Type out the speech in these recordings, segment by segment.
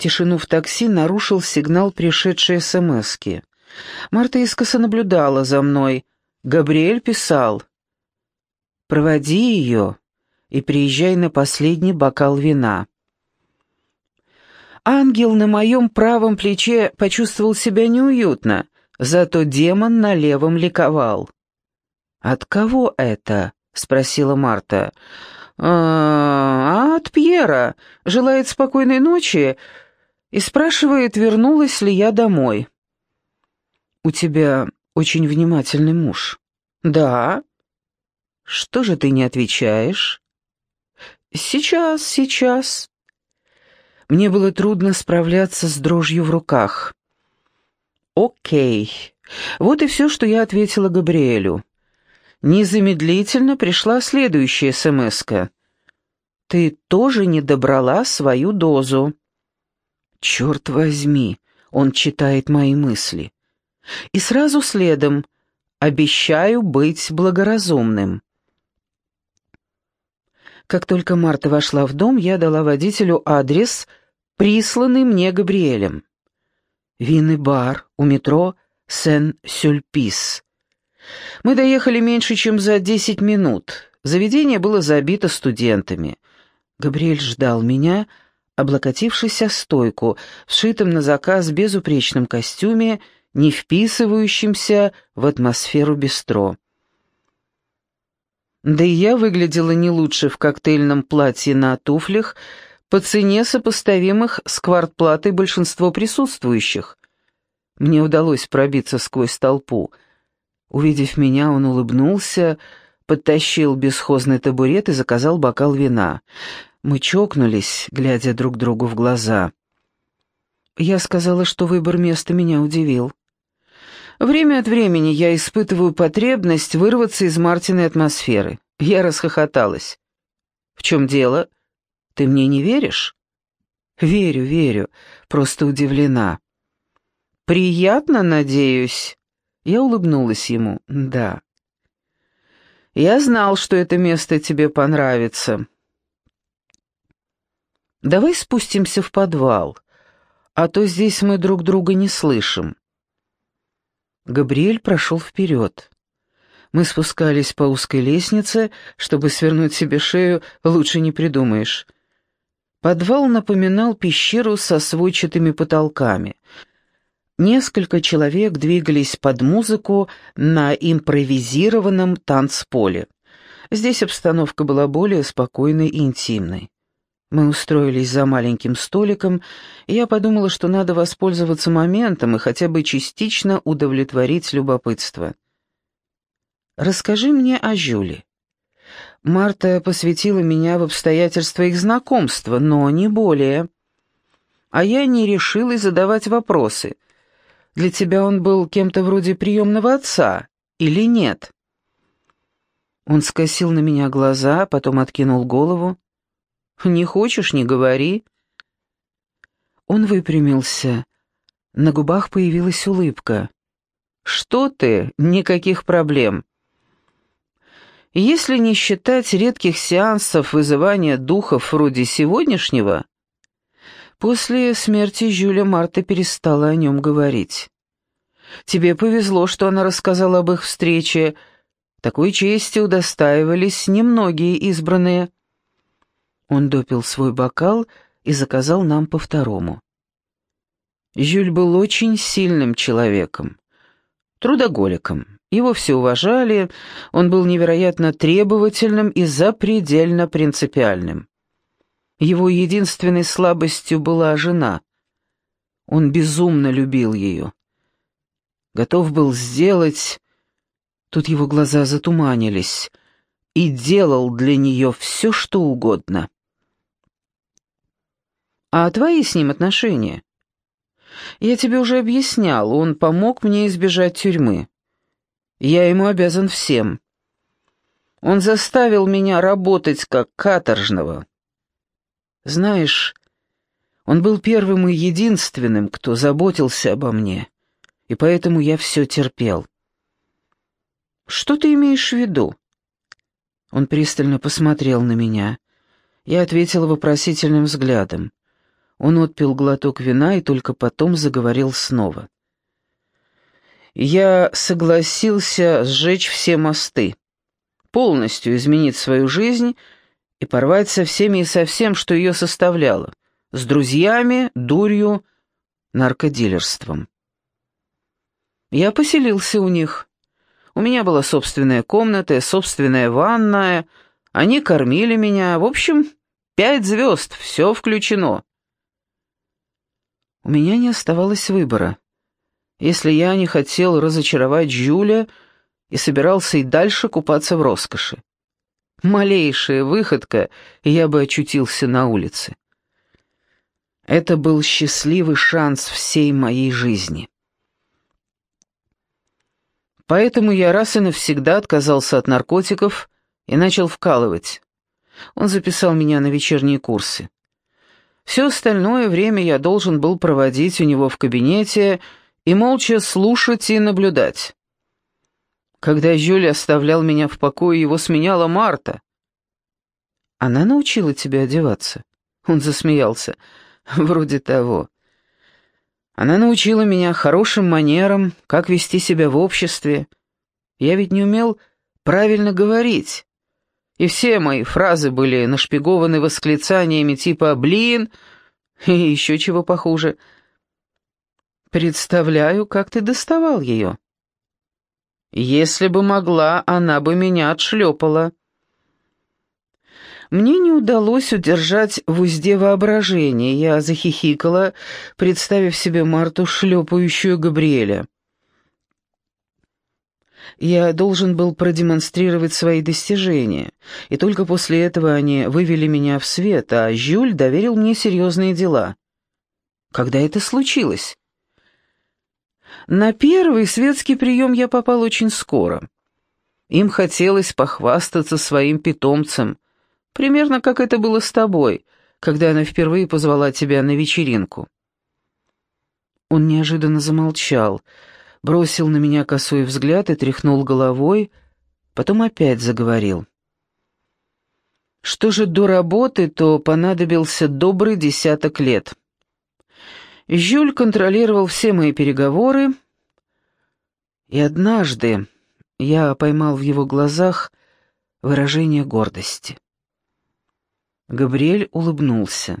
Тишину в такси нарушил сигнал пришедшей СМСки. Марта искоса наблюдала за мной. Габриэль писал. «Проводи ее и приезжай на последний бокал вина». Ангел на моем правом плече почувствовал себя неуютно, зато демон на левом ликовал. «От кого это?» — спросила Марта. «А, от Пьера. Желает спокойной ночи и спрашивает, вернулась ли я домой». «У тебя очень внимательный муж». «Да». «Что же ты не отвечаешь?» «Сейчас, сейчас». Мне было трудно справляться с дрожью в руках. «Окей». Вот и все, что я ответила Габриэлю. Незамедлительно пришла следующая смс -ка. «Ты тоже не добрала свою дозу». «Черт возьми!» — он читает мои мысли. И сразу следом «Обещаю быть благоразумным». Как только Марта вошла в дом, я дала водителю адрес, присланный мне Габриэлем. Винный бар у метро Сен-Сюльпис. Мы доехали меньше, чем за десять минут. Заведение было забито студентами. Габриэль ждал меня, облокотившись о стойку, вшитом на заказ безупречном костюме, не вписывающемся в атмосферу бистро. Да и я выглядела не лучше в коктейльном платье на туфлях, по цене сопоставимых с квартплатой большинство присутствующих. Мне удалось пробиться сквозь толпу — Увидев меня, он улыбнулся, подтащил бесхозный табурет и заказал бокал вина. Мы чокнулись, глядя друг другу в глаза. Я сказала, что выбор места меня удивил. Время от времени я испытываю потребность вырваться из Мартиной атмосферы. Я расхохоталась. «В чем дело? Ты мне не веришь?» «Верю, верю, просто удивлена». «Приятно, надеюсь?» Я улыбнулась ему. «Да». «Я знал, что это место тебе понравится». «Давай спустимся в подвал, а то здесь мы друг друга не слышим». Габриэль прошел вперед. Мы спускались по узкой лестнице, чтобы свернуть себе шею, лучше не придумаешь. Подвал напоминал пещеру со сводчатыми потолками — Несколько человек двигались под музыку на импровизированном танцполе. Здесь обстановка была более спокойной и интимной. Мы устроились за маленьким столиком, и я подумала, что надо воспользоваться моментом и хотя бы частично удовлетворить любопытство. «Расскажи мне о Жюле». Марта посвятила меня в обстоятельства их знакомства, но не более. А я не решилась задавать вопросы — для тебя он был кем-то вроде приемного отца или нет?» Он скосил на меня глаза, потом откинул голову. «Не хочешь, не говори». Он выпрямился. На губах появилась улыбка. «Что ты? Никаких проблем». Если не считать редких сеансов вызывания духов вроде сегодняшнего, После смерти Жюля Марта перестала о нем говорить. «Тебе повезло, что она рассказала об их встрече. Такой чести удостаивались немногие избранные». Он допил свой бокал и заказал нам по второму. Жюль был очень сильным человеком, трудоголиком. Его все уважали, он был невероятно требовательным и запредельно принципиальным. Его единственной слабостью была жена. Он безумно любил ее. Готов был сделать... Тут его глаза затуманились. И делал для нее все, что угодно. «А твои с ним отношения?» «Я тебе уже объяснял, он помог мне избежать тюрьмы. Я ему обязан всем. Он заставил меня работать как каторжного. Знаешь, он был первым и единственным, кто заботился обо мне, и поэтому я все терпел. Что ты имеешь в виду? Он пристально посмотрел на меня. Я ответила вопросительным взглядом. Он отпил глоток вина и только потом заговорил снова. «Я согласился сжечь все мосты, полностью изменить свою жизнь и порвать со всеми и со всем, что ее составляло, с друзьями, дурью, наркодилерством. Я поселился у них. У меня была собственная комната, собственная ванная, они кормили меня, в общем, пять звезд, все включено. У меня не оставалось выбора. Если я не хотел разочаровать Жюля и собирался и дальше купаться в роскоши. Малейшая выходка, и я бы очутился на улице. Это был счастливый шанс всей моей жизни. Поэтому я раз и навсегда отказался от наркотиков и начал вкалывать. Он записал меня на вечерние курсы. Все остальное время я должен был проводить у него в кабинете и молча слушать и наблюдать. Когда Жюль оставлял меня в покое, его сменяла Марта. «Она научила тебя одеваться?» Он засмеялся. «Вроде того. Она научила меня хорошим манерам, как вести себя в обществе. Я ведь не умел правильно говорить. И все мои фразы были нашпигованы восклицаниями типа «блин» и еще чего похуже. Представляю, как ты доставал ее. Если бы могла, она бы меня отшлепала. Мне не удалось удержать в узде воображение. Я захихикала, представив себе Марту, шлепающую Габриэля. Я должен был продемонстрировать свои достижения, и только после этого они вывели меня в свет, а Жюль доверил мне серьезные дела. Когда это случилось? На первый светский прием я попал очень скоро. Им хотелось похвастаться своим питомцем, примерно как это было с тобой, когда она впервые позвала тебя на вечеринку. Он неожиданно замолчал, бросил на меня косой взгляд и тряхнул головой, потом опять заговорил. Что же до работы, то понадобился добрый десяток лет. Жюль контролировал все мои переговоры, и однажды я поймал в его глазах выражение гордости. Габриэль улыбнулся.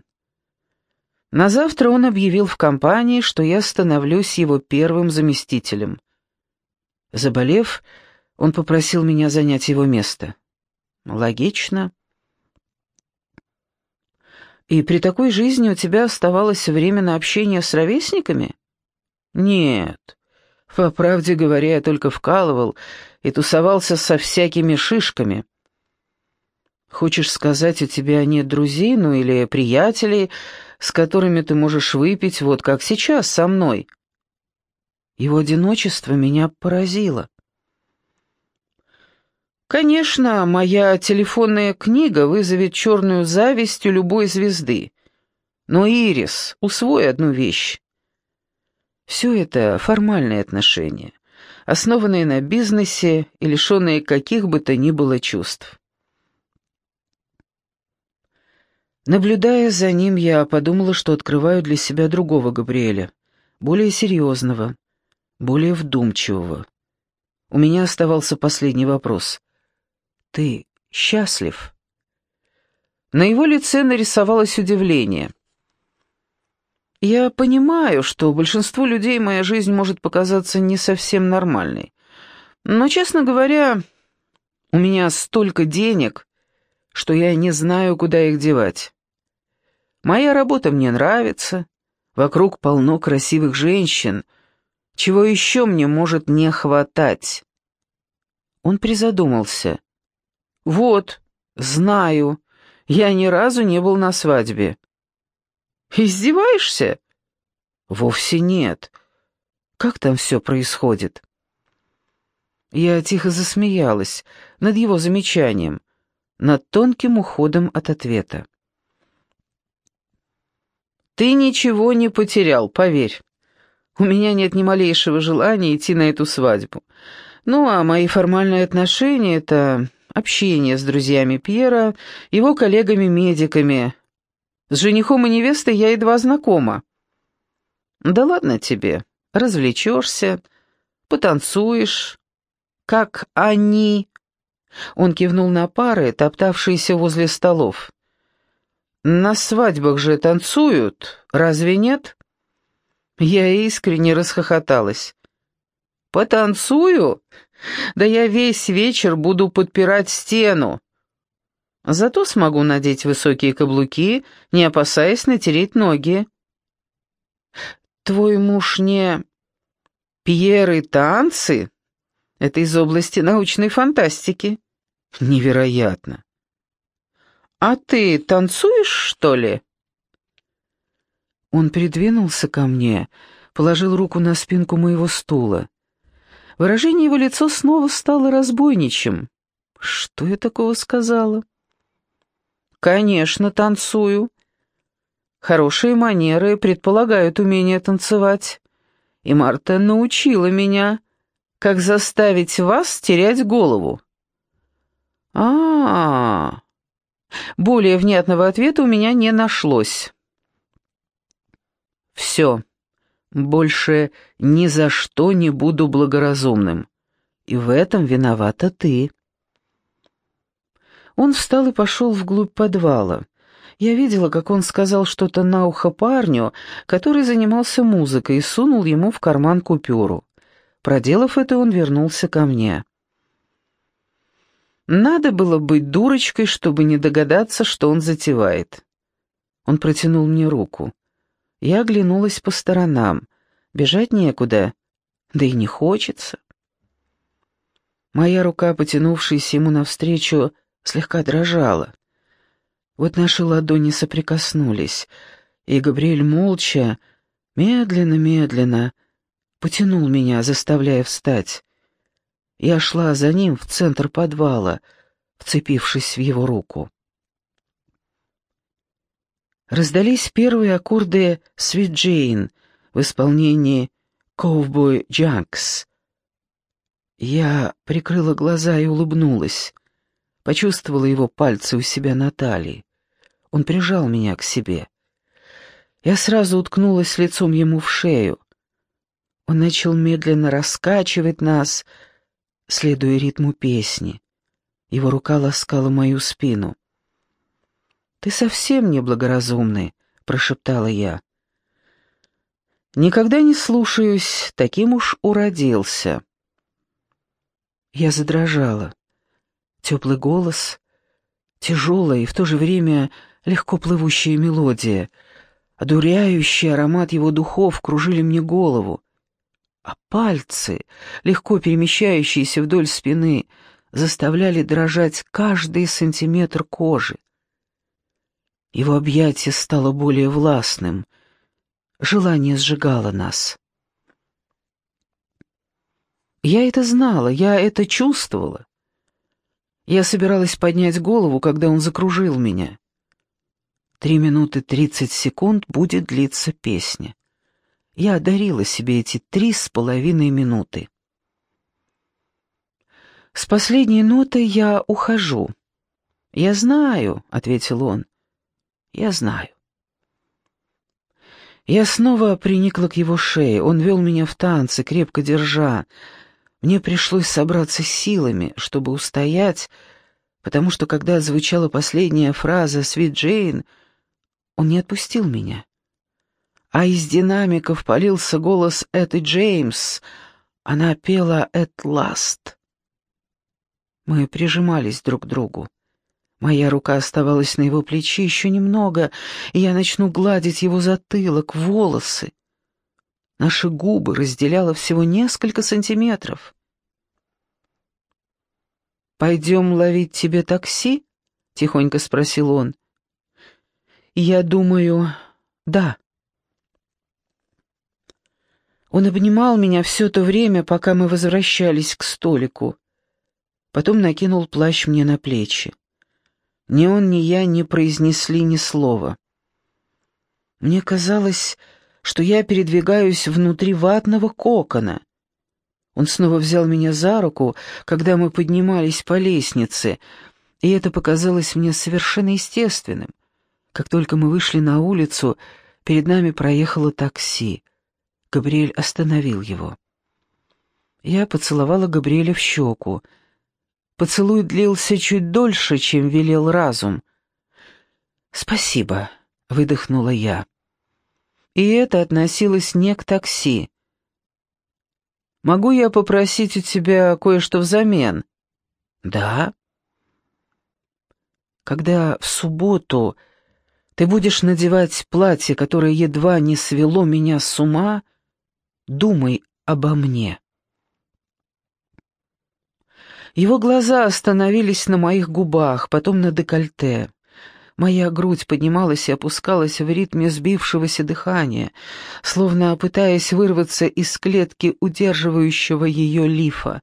На завтра он объявил в компании, что я становлюсь его первым заместителем. Заболев, он попросил меня занять его место. Логично. И при такой жизни у тебя оставалось время на общение с ровесниками? Нет. По правде говоря, я только вкалывал и тусовался со всякими шишками. Хочешь сказать, у тебя нет друзей, ну или приятелей, с которыми ты можешь выпить, вот как сейчас, со мной?» Его одиночество меня поразило. Конечно, моя телефонная книга вызовет черную зависть у любой звезды. Но, Ирис, усвой одну вещь. Все это формальные отношения, основанные на бизнесе и лишенные каких бы то ни было чувств. Наблюдая за ним, я подумала, что открываю для себя другого Габриэля, более серьезного, более вдумчивого. У меня оставался последний вопрос. «Ты счастлив?» На его лице нарисовалось удивление. «Я понимаю, что большинству людей моя жизнь может показаться не совсем нормальной. Но, честно говоря, у меня столько денег, что я не знаю, куда их девать. Моя работа мне нравится, вокруг полно красивых женщин. Чего еще мне может не хватать?» Он призадумался. «Вот, знаю, я ни разу не был на свадьбе». «Издеваешься?» «Вовсе нет. Как там все происходит?» Я тихо засмеялась над его замечанием, над тонким уходом от ответа. Ты ничего не потерял, поверь. У меня нет ни малейшего желания идти на эту свадьбу. Ну, а мои формальные отношения — это общение с друзьями Пьера, его коллегами-медиками. С женихом и невестой я едва знакома». «Да ладно тебе, развлечешься, потанцуешь, как они...» Он кивнул на пары, топтавшиеся возле столов. «На свадьбах же танцуют, разве нет?» Я искренне расхохоталась. «Потанцую? Да я весь вечер буду подпирать стену. Зато смогу надеть высокие каблуки, не опасаясь натереть ноги». «Твой муж не...» «Пьер и танцы?» Это из области научной фантастики. Невероятно. А ты танцуешь, что ли? Он придвинулся ко мне, положил руку на спинку моего стула. Выражение его лица снова стало разбойничьим. Что я такого сказала? Конечно, танцую. Хорошие манеры предполагают умение танцевать. И Марта научила меня как заставить вас терять голову. А, -а, -а. Более внятного ответа у меня не нашлось. Все. Больше ни за что не буду благоразумным. И в этом виновата ты. Он встал и пошел вглубь подвала. Я видела, как он сказал что-то на ухо парню, который занимался музыкой, и сунул ему в карман купюру. Проделав это, он вернулся ко мне. Надо было быть дурочкой, чтобы не догадаться, что он затевает. Он протянул мне руку. Я оглянулась по сторонам. Бежать некуда, да и не хочется. Моя рука, потянувшаяся ему навстречу, слегка дрожала. Вот наши ладони соприкоснулись, и Габриэль молча, медленно-медленно, потянул меня, заставляя встать. Я шла за ним в центр подвала, вцепившись в его руку. Раздались первые аккорды «Sweet Jane» в исполнении «Cowboy Junks». Я прикрыла глаза и улыбнулась. Почувствовала его пальцы у себя на талии. Он прижал меня к себе. Я сразу уткнулась лицом ему в шею. Он начал медленно раскачивать нас, следуя ритму песни. Его рука ласкала мою спину. «Ты совсем неблагоразумный», — прошептала я. «Никогда не слушаюсь, таким уж уродился». Я задрожала. Теплый голос, тяжелая и в то же время легко плывущая мелодия, одуряющий аромат его духов кружили мне голову а пальцы, легко перемещающиеся вдоль спины, заставляли дрожать каждый сантиметр кожи. Его объятие стало более властным, желание сжигало нас. Я это знала, я это чувствовала. Я собиралась поднять голову, когда он закружил меня. Три минуты тридцать секунд будет длиться песня я одарила себе эти три с половиной минуты. «С последней нотой я ухожу». «Я знаю», — ответил он. «Я знаю». Я снова приникла к его шее. Он вел меня в танцы, крепко держа. Мне пришлось собраться силами, чтобы устоять, потому что, когда звучала последняя фраза «Свит Джейн», он не отпустил меня а из динамиков полился голос Эты Джеймс. Она пела «At last». Мы прижимались друг к другу. Моя рука оставалась на его плече еще немного, и я начну гладить его затылок, волосы. Наши губы разделяло всего несколько сантиметров. «Пойдем ловить тебе такси?» — тихонько спросил он. «Я думаю, да». Он обнимал меня все то время, пока мы возвращались к столику. Потом накинул плащ мне на плечи. Ни он, ни я не произнесли ни слова. Мне казалось, что я передвигаюсь внутри ватного кокона. Он снова взял меня за руку, когда мы поднимались по лестнице, и это показалось мне совершенно естественным. Как только мы вышли на улицу, перед нами проехало такси. Габриэль остановил его. Я поцеловала Габриэля в щеку. Поцелуй длился чуть дольше, чем велел разум. «Спасибо», — выдохнула я. И это относилось не к такси. «Могу я попросить у тебя кое-что взамен?» «Да». «Когда в субботу ты будешь надевать платье, которое едва не свело меня с ума, думай обо мне». Его глаза остановились на моих губах, потом на декольте. Моя грудь поднималась и опускалась в ритме сбившегося дыхания, словно пытаясь вырваться из клетки удерживающего ее лифа.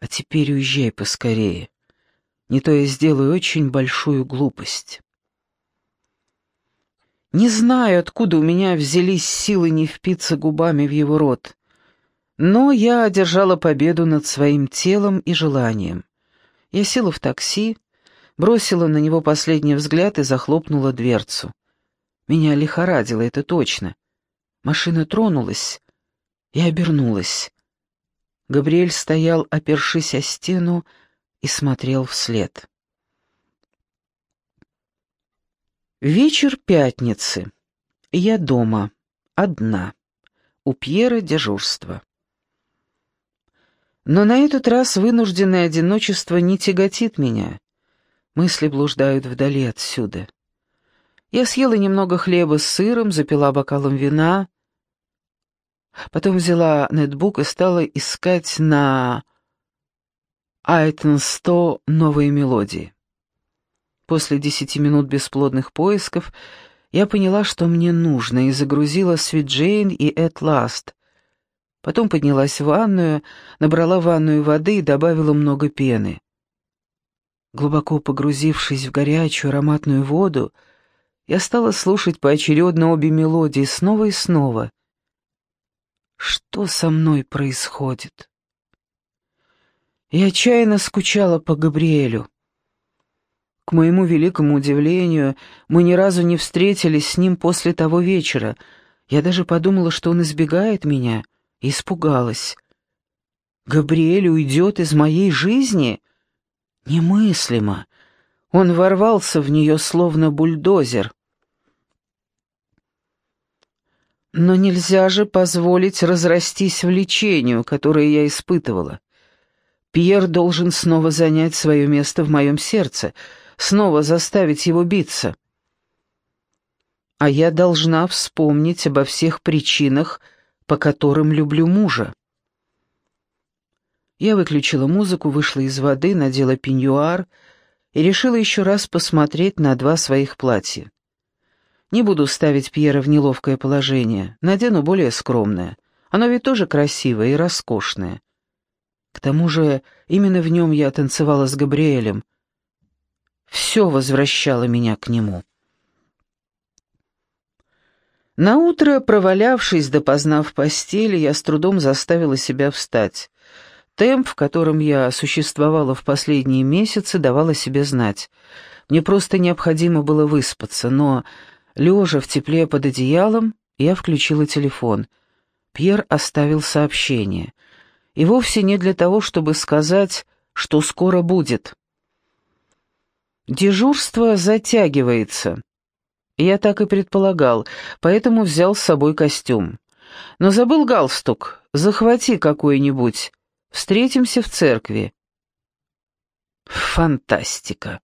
«А теперь уезжай поскорее, не то я сделаю очень большую глупость». Не знаю, откуда у меня взялись силы не впиться губами в его рот, но я одержала победу над своим телом и желанием. Я села в такси, бросила на него последний взгляд и захлопнула дверцу. Меня лихорадило, это точно. Машина тронулась и обернулась. Габриэль стоял, опершись о стену, и смотрел вслед. Вечер пятницы. Я дома, одна. У Пьера дежурство. Но на этот раз вынужденное одиночество не тяготит меня. Мысли блуждают вдали отсюда. Я съела немного хлеба с сыром, запила бокалом вина. Потом взяла нетбук и стала искать на 100 новые мелодии. После десяти минут бесплодных поисков я поняла, что мне нужно, и загрузила Sweet Jane и At Last. Потом поднялась в ванную, набрала ванную воды и добавила много пены. Глубоко погрузившись в горячую ароматную воду, я стала слушать поочередно обе мелодии снова и снова. Что со мной происходит? Я отчаянно скучала по Габриэлю. К моему великому удивлению, мы ни разу не встретились с ним после того вечера. Я даже подумала, что он избегает меня, и испугалась. «Габриэль уйдет из моей жизни?» Немыслимо. Он ворвался в нее словно бульдозер. Но нельзя же позволить разрастись влечению, которое я испытывала. Пьер должен снова занять свое место в моем сердце, снова заставить его биться. А я должна вспомнить обо всех причинах, по которым люблю мужа. Я выключила музыку, вышла из воды, надела пеньюар и решила еще раз посмотреть на два своих платья. Не буду ставить Пьера в неловкое положение, надену более скромное. Оно ведь тоже красивое и роскошное. К тому же именно в нем я танцевала с Габриэлем. Все возвращало меня к нему. Наутро, провалявшись допоздна в постели, я с трудом заставила себя встать. Темп, в котором я существовала в последние месяцы, давал о себе знать. Мне просто необходимо было выспаться, но, лежа в тепле под одеялом, я включила телефон. Пьер оставил сообщение. И вовсе не для того, чтобы сказать, что скоро будет. Дежурство затягивается. Я так и предполагал, поэтому взял с собой костюм. Но забыл галстук. Захвати какой-нибудь. Встретимся в церкви». «Фантастика!»